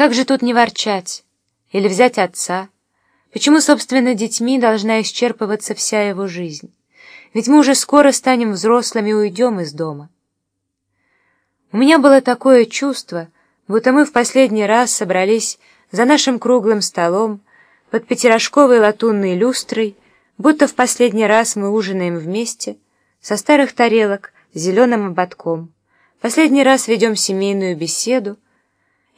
Как же тут не ворчать? Или взять отца? Почему, собственно, детьми должна исчерпываться вся его жизнь? Ведь мы уже скоро станем взрослыми и уйдем из дома. У меня было такое чувство, будто мы в последний раз собрались за нашим круглым столом под пятирожковой латунной люстрой, будто в последний раз мы ужинаем вместе, со старых тарелок, с зеленым ободком. Последний раз ведем семейную беседу.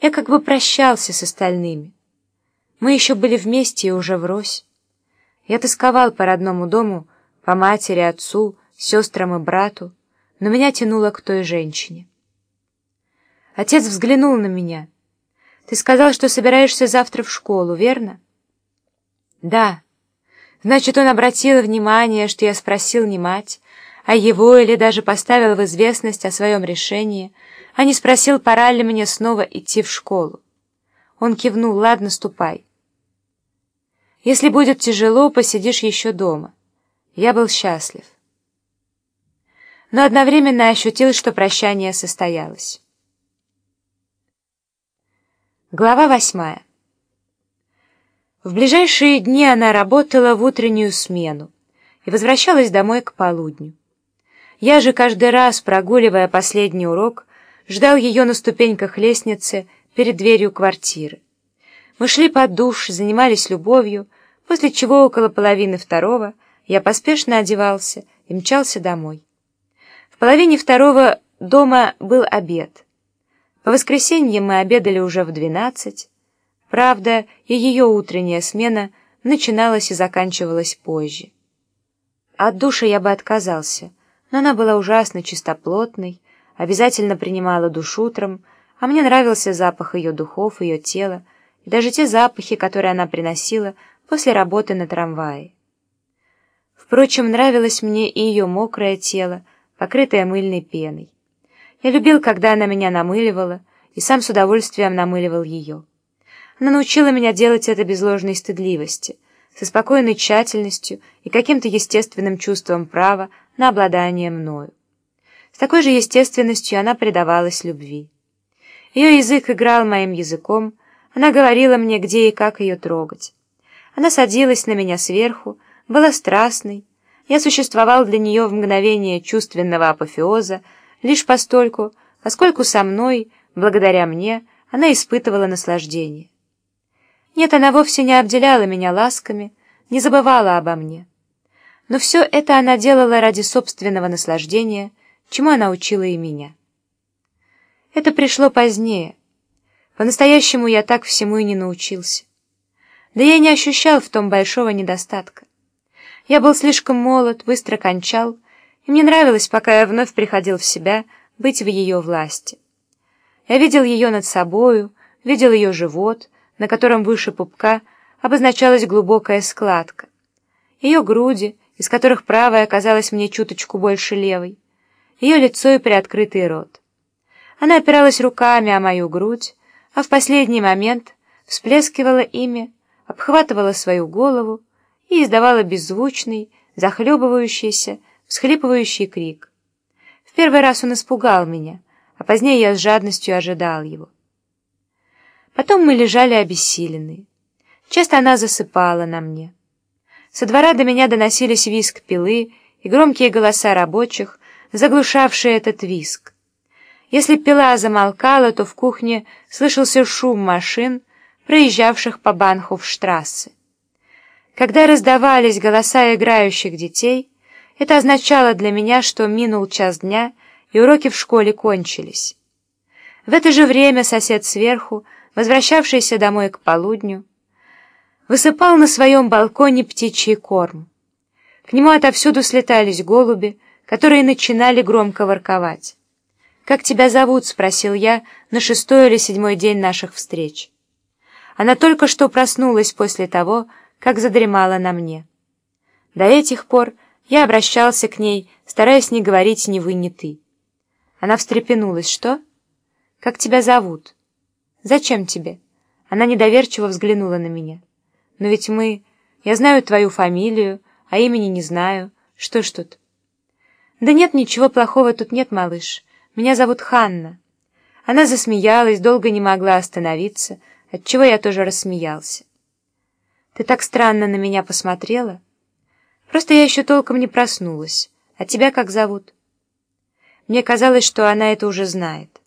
Я как бы прощался с остальными. Мы еще были вместе и уже врозь. Я тосковал по родному дому, по матери, отцу, сестрам и брату, но меня тянуло к той женщине. Отец взглянул на меня. «Ты сказал, что собираешься завтра в школу, верно?» «Да». Значит, он обратил внимание, что я спросил не мать, а его или даже поставил в известность о своем решении, а не спросил, пора ли мне снова идти в школу. Он кивнул, «Ладно, ступай». «Если будет тяжело, посидишь еще дома». Я был счастлив. Но одновременно ощутил, что прощание состоялось. Глава восьмая. В ближайшие дни она работала в утреннюю смену и возвращалась домой к полудню. Я же каждый раз, прогуливая последний урок, ждал ее на ступеньках лестницы перед дверью квартиры. Мы шли под душ, занимались любовью, после чего около половины второго я поспешно одевался и мчался домой. В половине второго дома был обед. По воскресеньям мы обедали уже в двенадцать. Правда, и ее утренняя смена начиналась и заканчивалась позже. От души я бы отказался, но она была ужасно чистоплотной, обязательно принимала душ утром, а мне нравился запах ее духов, ее тела, и даже те запахи, которые она приносила после работы на трамвае. Впрочем, нравилось мне и ее мокрое тело, покрытое мыльной пеной. Я любил, когда она меня намыливала, и сам с удовольствием намыливал ее. Она научила меня делать это без ложной стыдливости, со спокойной тщательностью и каким-то естественным чувством права на обладание мною. С такой же естественностью она предавалась любви. Ее язык играл моим языком, она говорила мне, где и как ее трогать. Она садилась на меня сверху, была страстной. Я существовал для нее в мгновение чувственного апофеоза лишь постольку, поскольку со мной, благодаря мне, она испытывала наслаждение. Нет, она вовсе не обделяла меня ласками, не забывала обо мне. Но все это она делала ради собственного наслаждения, чему она учила и меня. Это пришло позднее. По-настоящему я так всему и не научился. Да я не ощущал в том большого недостатка. Я был слишком молод, быстро кончал, и мне нравилось, пока я вновь приходил в себя, быть в ее власти. Я видел ее над собою, видел ее живот, на котором выше пупка обозначалась глубокая складка, ее груди, из которых правая оказалась мне чуточку больше левой, ее лицо и приоткрытый рот. Она опиралась руками о мою грудь, а в последний момент всплескивала ими, обхватывала свою голову, и издавала беззвучный, захлебывающийся, всхлипывающий крик. В первый раз он испугал меня, а позднее я с жадностью ожидал его. Потом мы лежали обессиленные. Часто она засыпала на мне. Со двора до меня доносились виск пилы и громкие голоса рабочих, заглушавшие этот виск. Если пила замолкала, то в кухне слышался шум машин, проезжавших по Банхофштрассе. Когда раздавались голоса играющих детей, это означало для меня, что минул час дня, и уроки в школе кончились. В это же время сосед сверху, возвращавшийся домой к полудню, высыпал на своем балконе птичий корм. К нему отовсюду слетались голуби, которые начинали громко ворковать. «Как тебя зовут?» — спросил я на шестой или седьмой день наших встреч. Она только что проснулась после того, как задремала на мне. До этих пор я обращался к ней, стараясь не говорить ни вы, ни ты. Она встрепенулась. «Что? Как тебя зовут? Зачем тебе?» Она недоверчиво взглянула на меня. «Но ведь мы... Я знаю твою фамилию, а имени не знаю. Что ж тут?» «Да нет, ничего плохого тут нет, малыш. Меня зовут Ханна». Она засмеялась, долго не могла остановиться, отчего я тоже рассмеялся. «Ты так странно на меня посмотрела. Просто я еще толком не проснулась. А тебя как зовут?» Мне казалось, что она это уже знает.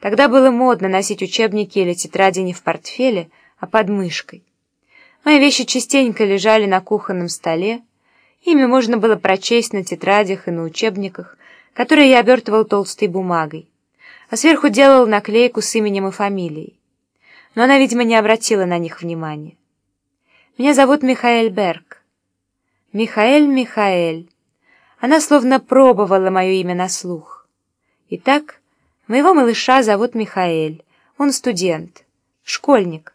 Тогда было модно носить учебники или тетради не в портфеле, а под мышкой. Мои вещи частенько лежали на кухонном столе, ими можно было прочесть на тетрадях и на учебниках, которые я обертывал толстой бумагой, а сверху делал наклейку с именем и фамилией. Но она, видимо, не обратила на них внимания. Меня зовут Михаэль Берг. Михаэль, Михаэль. Она словно пробовала мое имя на слух. Итак, моего малыша зовут Михаэль. Он студент, школьник.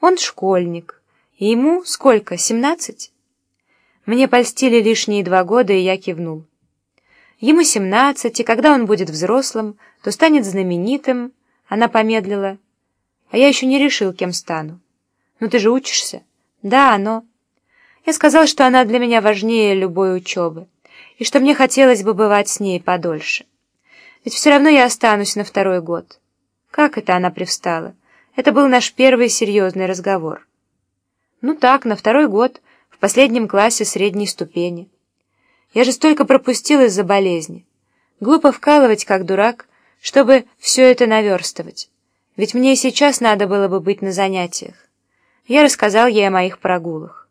Он школьник. И ему сколько, семнадцать? Мне польстили лишние два года, и я кивнул. Ему семнадцать, и когда он будет взрослым, то станет знаменитым. Она помедлила. А я еще не решил, кем стану. Ну ты же учишься? Да, но... Я сказал, что она для меня важнее любой учебы, и что мне хотелось бы бывать с ней подольше. Ведь все равно я останусь на второй год. Как это она привстала? Это был наш первый серьезный разговор. Ну так, на второй год, в последнем классе средней ступени. Я же столько пропустил из-за болезни. Глупо вкалывать, как дурак, чтобы все это наверстывать. Ведь мне и сейчас надо было бы быть на занятиях. Я рассказал ей о моих прогулах.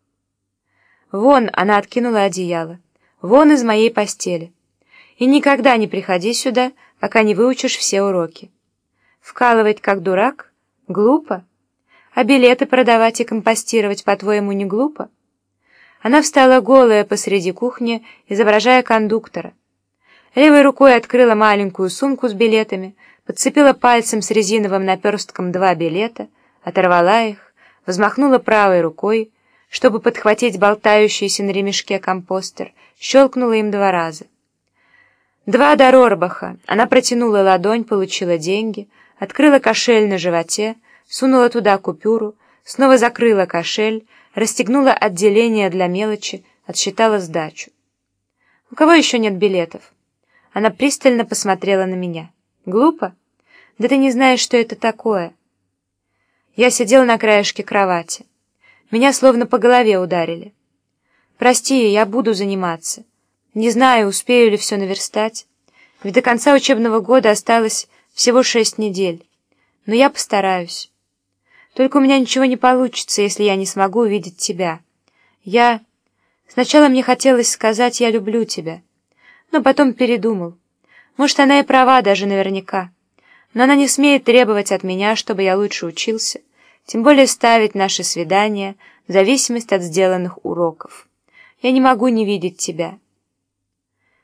«Вон», — она откинула одеяло, — «вон из моей постели. И никогда не приходи сюда, пока не выучишь все уроки. Вкалывать, как дурак? Глупо. А билеты продавать и компостировать, по-твоему, не глупо?» Она встала голая посреди кухни, изображая кондуктора. Левой рукой открыла маленькую сумку с билетами, подцепила пальцем с резиновым наперстком два билета, оторвала их, взмахнула правой рукой, чтобы подхватить болтающийся на ремешке компостер, щелкнула им два раза. Два до Рорбаха. Она протянула ладонь, получила деньги, открыла кошель на животе, сунула туда купюру, снова закрыла кошель, расстегнула отделение для мелочи, отсчитала сдачу. «У кого еще нет билетов?» Она пристально посмотрела на меня. «Глупо? Да ты не знаешь, что это такое». Я сидел на краешке кровати. Меня словно по голове ударили. «Прости, я буду заниматься. Не знаю, успею ли все наверстать. Ведь до конца учебного года осталось всего шесть недель. Но я постараюсь». Только у меня ничего не получится, если я не смогу увидеть тебя. Я... Сначала мне хотелось сказать «я люблю тебя», но потом передумал. Может, она и права даже наверняка. Но она не смеет требовать от меня, чтобы я лучше учился, тем более ставить наши свидания в зависимость от сделанных уроков. Я не могу не видеть тебя».